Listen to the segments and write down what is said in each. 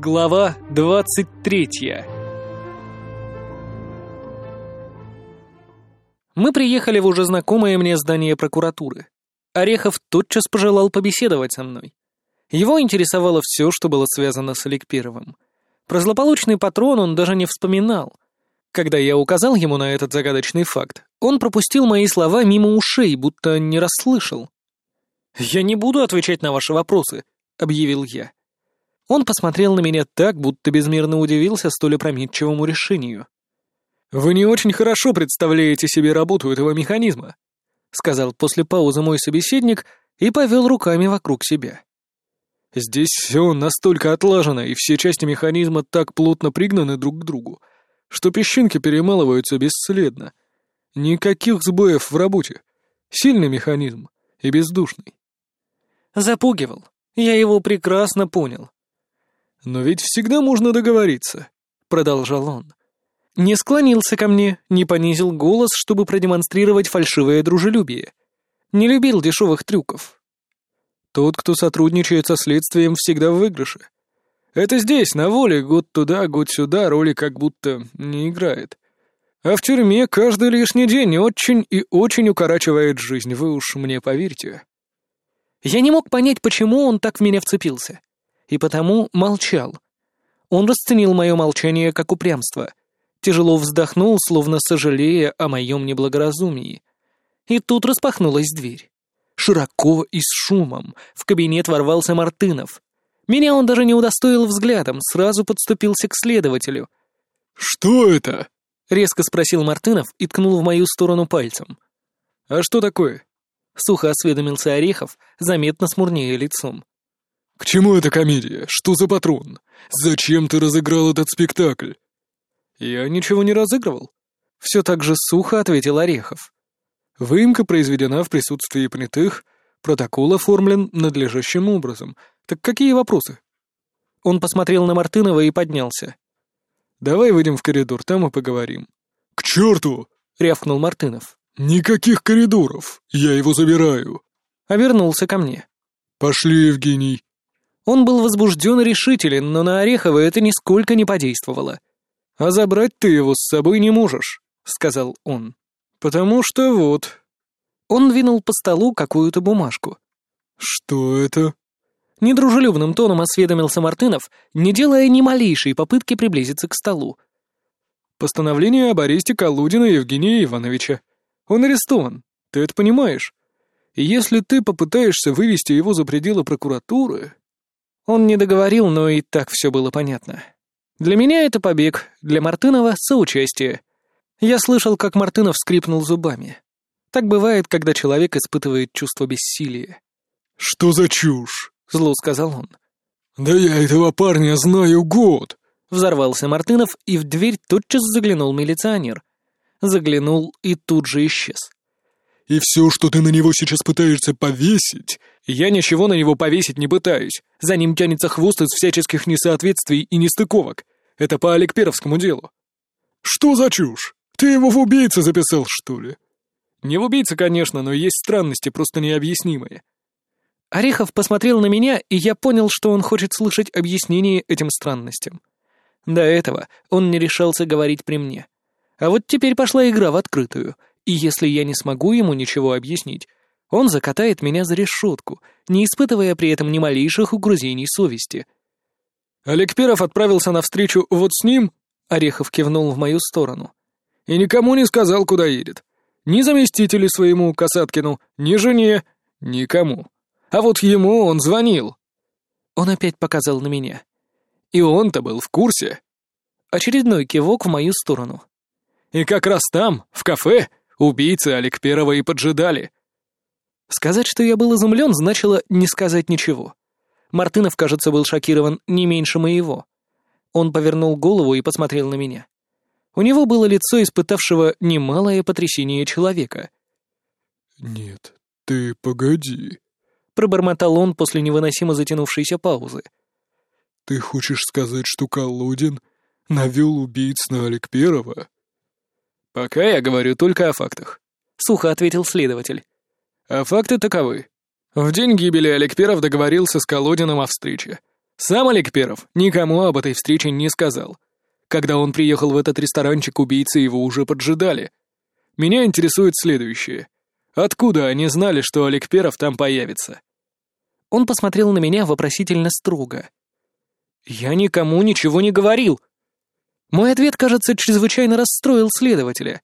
Глава 23 Мы приехали в уже знакомое мне здание прокуратуры. Орехов тотчас пожелал побеседовать со мной. Его интересовало все, что было связано с Олег Первым. Про злополучный патрон он даже не вспоминал. Когда я указал ему на этот загадочный факт, он пропустил мои слова мимо ушей, будто не расслышал. «Я не буду отвечать на ваши вопросы», — объявил я. Он посмотрел на меня так, будто безмерно удивился столь опрометчивому решению. «Вы не очень хорошо представляете себе работу этого механизма», — сказал после паузы мой собеседник и повел руками вокруг себя. «Здесь все настолько отлажено, и все части механизма так плотно пригнаны друг к другу, что песчинки перемалываются бесследно. Никаких сбоев в работе. Сильный механизм и бездушный». Запугивал. Я его прекрасно понял. «Но ведь всегда можно договориться», — продолжал он. Не склонился ко мне, не понизил голос, чтобы продемонстрировать фальшивое дружелюбие. Не любил дешевых трюков. Тот, кто сотрудничает со следствием, всегда в выигрыше. Это здесь, на воле, год туда, год сюда, роли как будто не играет. А в тюрьме каждый лишний день очень и очень укорачивает жизнь, вы уж мне поверьте. Я не мог понять, почему он так в меня вцепился и потому молчал. Он расценил мое молчание как упрямство, тяжело вздохнул, словно сожалея о моем неблагоразумии. И тут распахнулась дверь. Широко и с шумом в кабинет ворвался Мартынов. Меня он даже не удостоил взглядом, сразу подступился к следователю. «Что это?» — резко спросил Мартынов и ткнул в мою сторону пальцем. «А что такое?» — сухо осведомился Орехов, заметно смурнее лицом. «К чему эта комедия? Что за патрон? Зачем ты разыграл этот спектакль?» «Я ничего не разыгрывал». Все так же сухо ответил Орехов. «Выемка произведена в присутствии понятых, протокол оформлен надлежащим образом. Так какие вопросы?» Он посмотрел на Мартынова и поднялся. «Давай выйдем в коридор, там и поговорим». «К черту!» — рявкнул Мартынов. «Никаких коридоров! Я его забираю!» А вернулся ко мне. «Пошли, Евгений!» Он был возбужден и решителен, но на Орехова это нисколько не подействовало. «А забрать ты его с собой не можешь», — сказал он. «Потому что вот...» Он двинул по столу какую-то бумажку. «Что это?» Недружелюбным тоном осведомился Мартынов, не делая ни малейшей попытки приблизиться к столу. «Постановление об аресте Калудина Евгения Ивановича. Он арестован, ты это понимаешь? И если ты попытаешься вывести его за пределы прокуратуры...» Он не договорил, но и так все было понятно. Для меня это побег, для Мартынова — соучастие. Я слышал, как Мартынов скрипнул зубами. Так бывает, когда человек испытывает чувство бессилия. «Что за чушь?» — зло сказал он. «Да я этого парня знаю год!» Взорвался Мартынов, и в дверь тотчас заглянул милиционер. Заглянул и тут же исчез. И все, что ты на него сейчас пытаешься повесить...» «Я ничего на него повесить не пытаюсь. За ним тянется хвост из всяческих несоответствий и нестыковок. Это по Олегперовскому делу». «Что за чушь? Ты его в убийцы записал, что ли?» «Не в убийце, конечно, но есть странности, просто необъяснимые». Орехов посмотрел на меня, и я понял, что он хочет слышать объяснение этим странностям. До этого он не решался говорить при мне. А вот теперь пошла игра в открытую — и если я не смогу ему ничего объяснить, он закатает меня за решетку, не испытывая при этом ни малейших угрызений совести. «Олег Перов отправился навстречу вот с ним?» — Орехов кивнул в мою сторону. «И никому не сказал, куда едет. Ни заместителю своему, Касаткину, ни жене, никому. А вот ему он звонил». Он опять показал на меня. И он-то был в курсе. Очередной кивок в мою сторону. «И как раз там, в кафе, Убийцы Олег Первого и поджидали. Сказать, что я был изумлен, значило не сказать ничего. Мартынов, кажется, был шокирован не меньше моего. Он повернул голову и посмотрел на меня. У него было лицо испытавшего немалое потрясение человека. «Нет, ты погоди», — пробормотал он после невыносимо затянувшейся паузы. «Ты хочешь сказать, что Колодин навел убийц на Олег Первого?» «Пока я говорю только о фактах», — сухо ответил следователь. «А факты таковы. В день гибели Олег Перов договорился с Колодиным о встрече. Сам Олег Перов никому об этой встрече не сказал. Когда он приехал в этот ресторанчик, убийцы его уже поджидали. Меня интересует следующее. Откуда они знали, что Олег Перов там появится? Он посмотрел на меня вопросительно строго. «Я никому ничего не говорил!» Мой ответ, кажется, чрезвычайно расстроил следователя.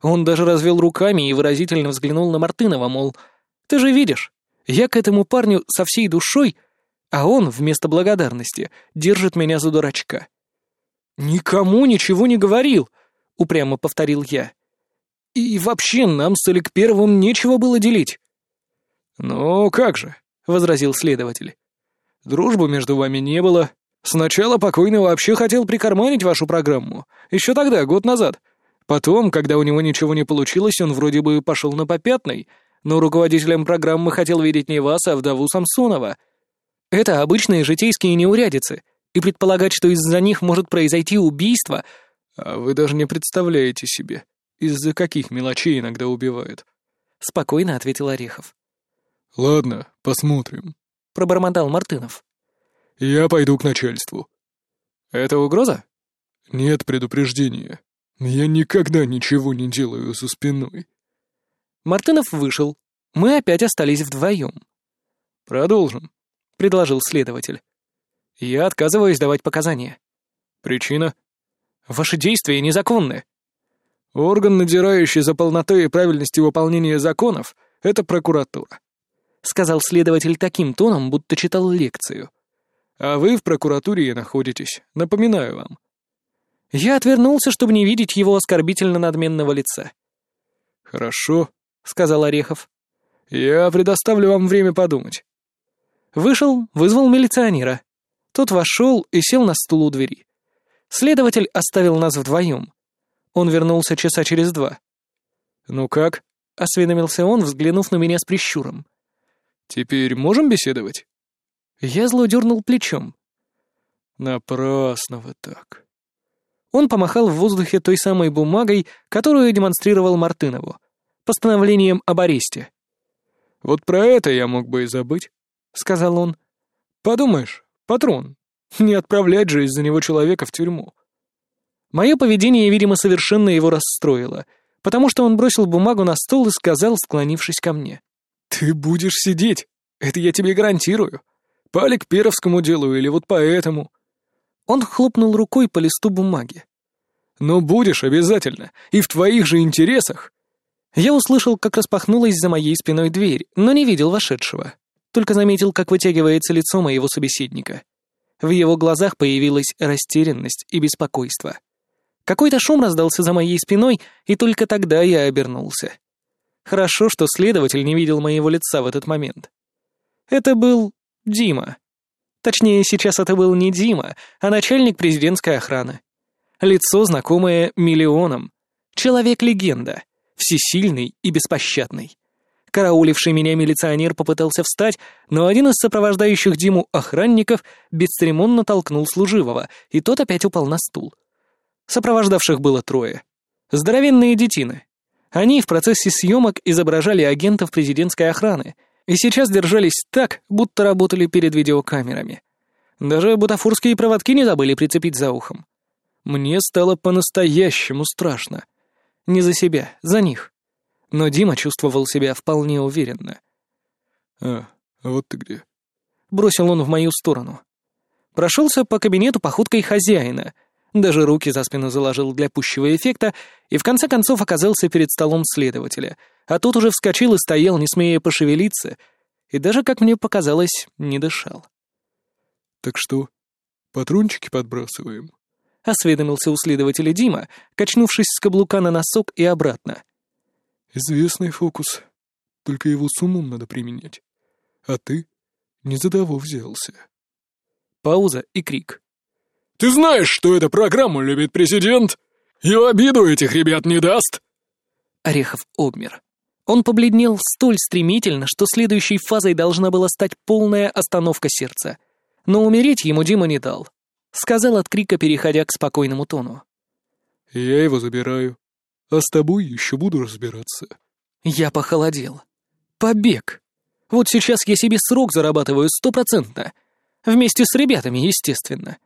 Он даже развел руками и выразительно взглянул на Мартынова, мол, «Ты же видишь, я к этому парню со всей душой, а он, вместо благодарности, держит меня за дурачка». «Никому ничего не говорил», — упрямо повторил я. «И вообще нам с Олег Первым нечего было делить». «Ну, как же», — возразил следователь. «Дружбы между вами не было. Сначала покойный вообще хотел прикарманить вашу программу. Еще тогда, год назад. Потом, когда у него ничего не получилось, он вроде бы пошел на попятный, но руководителем программы хотел видеть не вас, а вдову Самсонова. Это обычные житейские неурядицы, и предполагать, что из-за них может произойти убийство... А вы даже не представляете себе, из-за каких мелочей иногда убивают. Спокойно ответил Орехов. «Ладно, посмотрим», — пробормотал Мартынов. «Я пойду к начальству». «Это угроза?» «Нет предупреждения. Я никогда ничего не делаю за спиной». Мартынов вышел. Мы опять остались вдвоем. «Продолжим», — предложил следователь. «Я отказываюсь давать показания». «Причина?» «Ваши действия незаконны». «Орган, надзирающий за полнотой и правильностью выполнения законов, — это прокуратура», — сказал следователь таким тоном, будто читал лекцию. «А вы в прокуратуре находитесь, напоминаю вам». Я отвернулся, чтобы не видеть его оскорбительно-надменного лица. «Хорошо», — сказал Орехов. «Я предоставлю вам время подумать». Вышел, вызвал милиционера. Тот вошел и сел на стул у двери. Следователь оставил нас вдвоем. Он вернулся часа через два. «Ну как?» — осведомился он, взглянув на меня с прищуром. «Теперь можем беседовать?» Я зло дернул плечом. «Напрасно вы так». Он помахал в воздухе той самой бумагой, которую демонстрировал Мартынову постановлением об аресте. «Вот про это я мог бы и забыть», — сказал он. «Подумаешь, патрон, не отправлять же из-за него человека в тюрьму». Мое поведение, видимо, совершенно его расстроило, потому что он бросил бумагу на стол и сказал, склонившись ко мне. «Ты будешь сидеть, это я тебе гарантирую. По Перовскому делу или вот по этому». Он хлопнул рукой по листу бумаги. «Но будешь обязательно, и в твоих же интересах. Я услышал, как распахнулась за моей спиной дверь, но не видел вошедшего. Только заметил, как вытягивается лицо моего собеседника. В его глазах появилась растерянность и беспокойство. Какой-то шум раздался за моей спиной, и только тогда я обернулся. Хорошо, что следователь не видел моего лица в этот момент. Это был Дима. Точнее, сейчас это был не Дима, а начальник президентской охраны. Лицо, знакомое миллионам. Человек-легенда всесильный и беспощадный. Карауливший меня милиционер попытался встать, но один из сопровождающих Диму охранников бесцеремонно толкнул служивого, и тот опять упал на стул. Сопровождавших было трое. Здоровенные детины. Они в процессе съемок изображали агентов президентской охраны и сейчас держались так, будто работали перед видеокамерами. Даже бутафорские проводки не забыли прицепить за ухом. Мне стало по-настоящему страшно. Не за себя, за них. Но Дима чувствовал себя вполне уверенно. «А, вот ты где». Бросил он в мою сторону. Прошелся по кабинету походкой хозяина, даже руки за спину заложил для пущего эффекта и в конце концов оказался перед столом следователя, а тот уже вскочил и стоял, не смея пошевелиться, и даже, как мне показалось, не дышал. «Так что, патрончики подбрасываем?» — осведомился у следователя Дима, качнувшись с каблука на носок и обратно. «Известный фокус. Только его с умом надо применять. А ты не за того взялся». Пауза и крик. «Ты знаешь, что эту программу любит президент? И в обиду этих ребят не даст!» Орехов обмер. Он побледнел столь стремительно, что следующей фазой должна была стать полная остановка сердца. Но умереть ему Дима не дал. Сказал от крика, переходя к спокойному тону. «Я его забираю, а с тобой еще буду разбираться». Я похолодел. Побег. Вот сейчас я себе срок зарабатываю стопроцентно. Вместе с ребятами, естественно.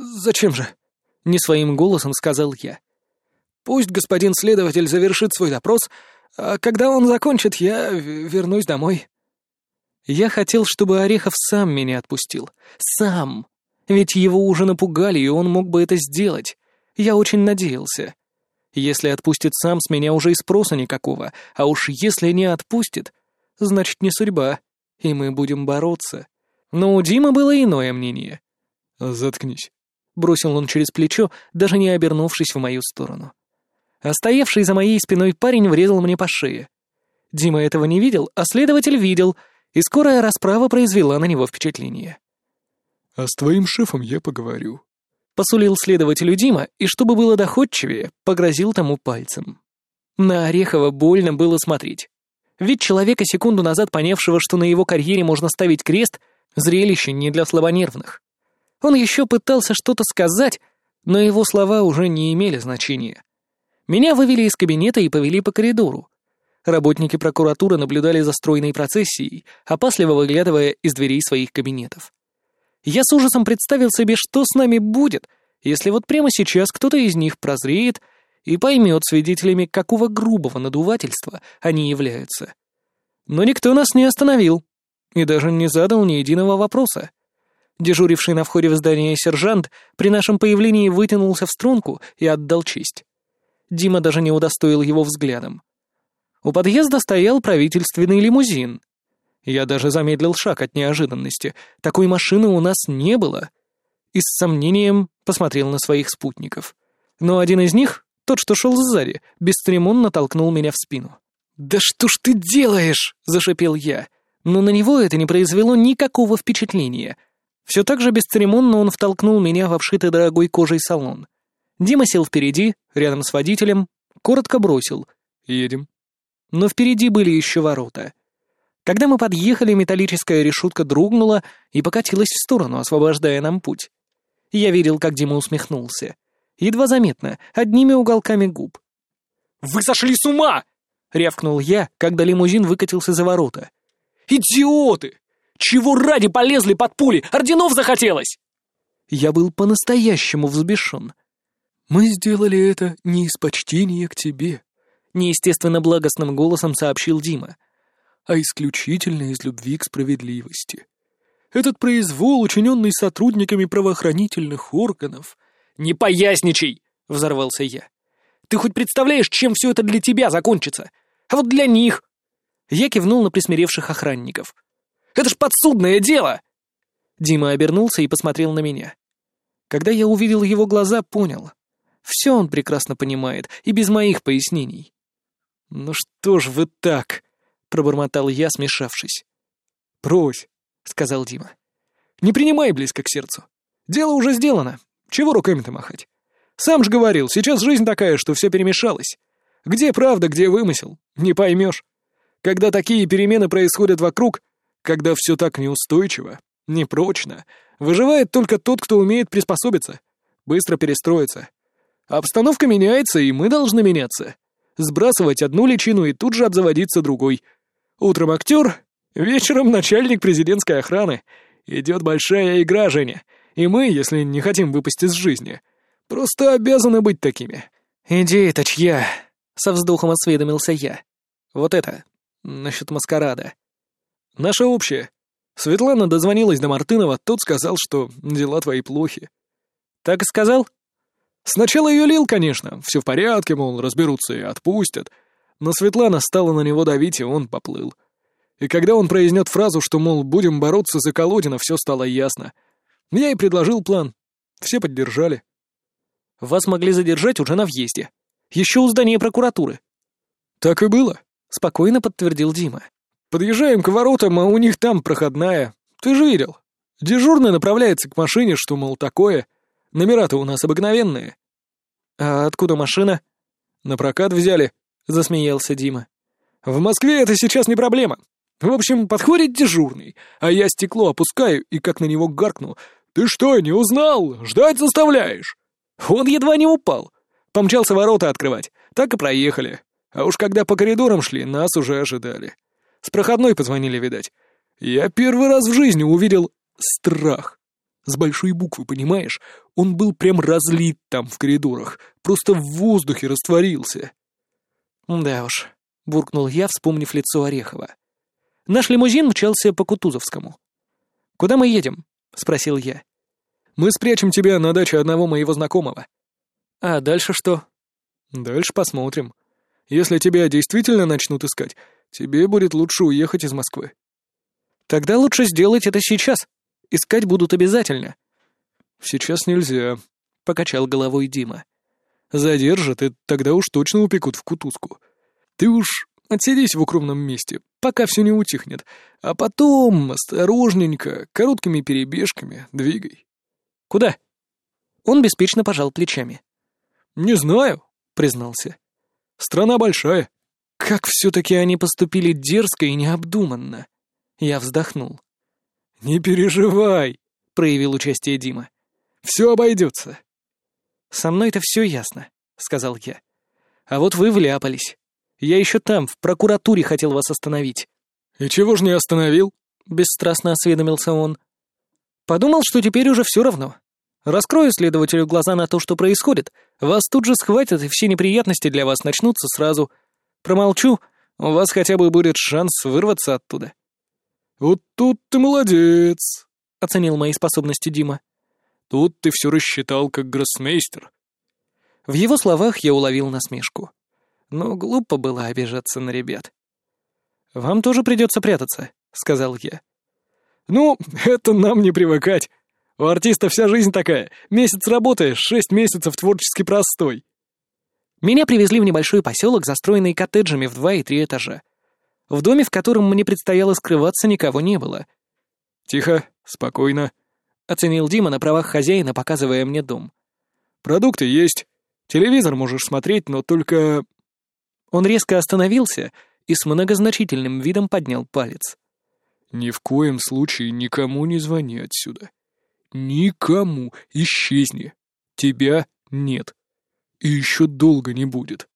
«Зачем же?» — не своим голосом сказал я. «Пусть господин следователь завершит свой допрос, а когда он закончит, я вернусь домой». Я хотел, чтобы Орехов сам меня отпустил. Сам. Ведь его уже напугали, и он мог бы это сделать. Я очень надеялся. Если отпустит сам, с меня уже и спроса никакого, а уж если не отпустит, значит, не судьба, и мы будем бороться. Но у Димы было иное мнение. «Заткнись», — бросил он через плечо, даже не обернувшись в мою сторону. А стоявший за моей спиной парень врезал мне по шее. Дима этого не видел, а следователь видел, и скорая расправа произвела на него впечатление. «А с твоим шефом я поговорю», — посулил следователю Дима, и чтобы было доходчивее, погрозил тому пальцем. На Орехова больно было смотреть. Ведь человека, секунду назад понявшего, что на его карьере можно ставить крест, зрелище не для слабонервных. Он еще пытался что-то сказать, но его слова уже не имели значения. Меня вывели из кабинета и повели по коридору. Работники прокуратуры наблюдали за стройной процессией, опасливо выглядывая из дверей своих кабинетов. Я с ужасом представил себе, что с нами будет, если вот прямо сейчас кто-то из них прозреет и поймет свидетелями, какого грубого надувательства они являются. Но никто нас не остановил и даже не задал ни единого вопроса. Дежуривший на входе в здание сержант при нашем появлении вытянулся в струнку и отдал честь. Дима даже не удостоил его взглядом. У подъезда стоял правительственный лимузин. Я даже замедлил шаг от неожиданности. Такой машины у нас не было. И с сомнением посмотрел на своих спутников. Но один из них, тот, что шел сзади, бесцеремонно толкнул меня в спину. «Да что ж ты делаешь?» — зашипел я. Но на него это не произвело никакого впечатления. Все так же бесцеремонно он втолкнул меня в обшитый дорогой кожей салон. Дима сел впереди, рядом с водителем, коротко бросил «Едем». Но впереди были еще ворота. Когда мы подъехали, металлическая решетка дрогнула и покатилась в сторону, освобождая нам путь. Я видел, как Дима усмехнулся. Едва заметно, одними уголками губ. «Вы сошли с ума!» — рявкнул я, когда лимузин выкатился за ворота. «Идиоты! Чего ради полезли под пули? Орденов захотелось!» Я был по-настоящему взбешен. «Мы сделали это не из почтения к тебе», — неестественно благостным голосом сообщил Дима, «а исключительно из любви к справедливости. Этот произвол, учиненный сотрудниками правоохранительных органов...» «Не поясничай!» — взорвался я. «Ты хоть представляешь, чем все это для тебя закончится? А вот для них...» Я кивнул на присмиревших охранников. «Это ж подсудное дело!» Дима обернулся и посмотрел на меня. Когда я увидел его глаза, понял. Все он прекрасно понимает, и без моих пояснений. «Ну что ж вы так?» — пробормотал я, смешавшись. «Брось», — сказал Дима. «Не принимай близко к сердцу. Дело уже сделано. Чего руками-то махать? Сам же говорил, сейчас жизнь такая, что все перемешалось. Где правда, где вымысел, не поймешь. Когда такие перемены происходят вокруг, когда все так неустойчиво, непрочно, выживает только тот, кто умеет приспособиться, быстро перестроиться. Обстановка меняется, и мы должны меняться. Сбрасывать одну личину и тут же обзаводиться другой. Утром актер, вечером начальник президентской охраны. Идет большая игра, Женя. И мы, если не хотим выпасть из жизни, просто обязаны быть такими. «Идея-то чья?» Со вздохом осведомился я. Вот это, насчет маскарада. Наша общая. Светлана дозвонилась до Мартынова, тот сказал, что дела твои плохи. Так и сказал? Сначала ее лил, конечно, все в порядке, мол, разберутся и отпустят. Но Светлана стала на него давить, и он поплыл. И когда он произнес фразу, что, мол, будем бороться за Колодина, все стало ясно. Я и предложил план. Все поддержали. Вас могли задержать уже на въезде. Еще у здания прокуратуры». «Так и было», — спокойно подтвердил Дима. «Подъезжаем к воротам, а у них там проходная. Ты же видел. Дежурный направляется к машине, что, мол, такое. Номера-то у нас обыкновенные». «А откуда машина?» «На прокат взяли», — засмеялся Дима. «В Москве это сейчас не проблема. В общем, подходит дежурный, а я стекло опускаю и как на него гаркну. «Ты что, не узнал? Ждать заставляешь!» Он едва не упал. Помчался ворота открывать. Так и проехали. А уж когда по коридорам шли, нас уже ожидали. С проходной позвонили, видать. Я первый раз в жизни увидел страх. С большой буквы, понимаешь? Он был прям разлит там в коридорах, просто в воздухе растворился. Да уж, буркнул я, вспомнив лицо Орехова. Наш лимузин мчался по Кутузовскому. «Куда мы едем?» — спросил я. «Мы спрячем тебя на даче одного моего знакомого». «А дальше что?» «Дальше посмотрим. Если тебя действительно начнут искать, тебе будет лучше уехать из Москвы». «Тогда лучше сделать это сейчас. Искать будут обязательно». «Сейчас нельзя», — покачал головой Дима. «Задержат, и тогда уж точно упекут в кутузку. Ты уж отсидись в укромном месте, пока все не утихнет, а потом осторожненько, короткими перебежками двигай». «Куда?» Он беспечно пожал плечами. «Не знаю», — признался. «Страна большая». Как все-таки они поступили дерзко и необдуманно. Я вздохнул. «Не переживай», — проявил участие Дима. «Все обойдется». «Со мной-то все ясно», — сказал я. «А вот вы вляпались. Я еще там, в прокуратуре, хотел вас остановить». «И чего ж не остановил?» — бесстрастно осведомился он. «Подумал, что теперь уже все равно. Раскрою следователю глаза на то, что происходит. Вас тут же схватят, и все неприятности для вас начнутся сразу. Промолчу, у вас хотя бы будет шанс вырваться оттуда». «Вот тут ты молодец», — оценил мои способности Дима. «Тут ты все рассчитал как гроссмейстер». В его словах я уловил насмешку. Но глупо было обижаться на ребят. «Вам тоже придется прятаться», — сказал я. «Ну, это нам не привыкать. У артиста вся жизнь такая. Месяц работаешь, шесть месяцев творческий простой». Меня привезли в небольшой поселок, застроенный коттеджами в два и три этажа. В доме, в котором мне предстояло скрываться, никого не было. «Тихо, спокойно», — оценил Дима на правах хозяина, показывая мне дом. «Продукты есть. Телевизор можешь смотреть, но только...» Он резко остановился и с многозначительным видом поднял палец. «Ни в коем случае никому не звони отсюда. Никому исчезни. Тебя нет. И еще долго не будет».